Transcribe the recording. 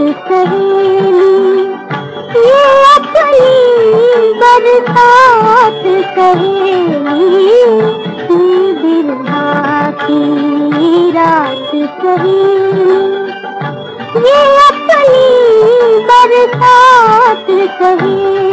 रात सहेली ये अपनी बरसात सहेली बिरहा की रात सहेली ये अपनी बरसात सहेली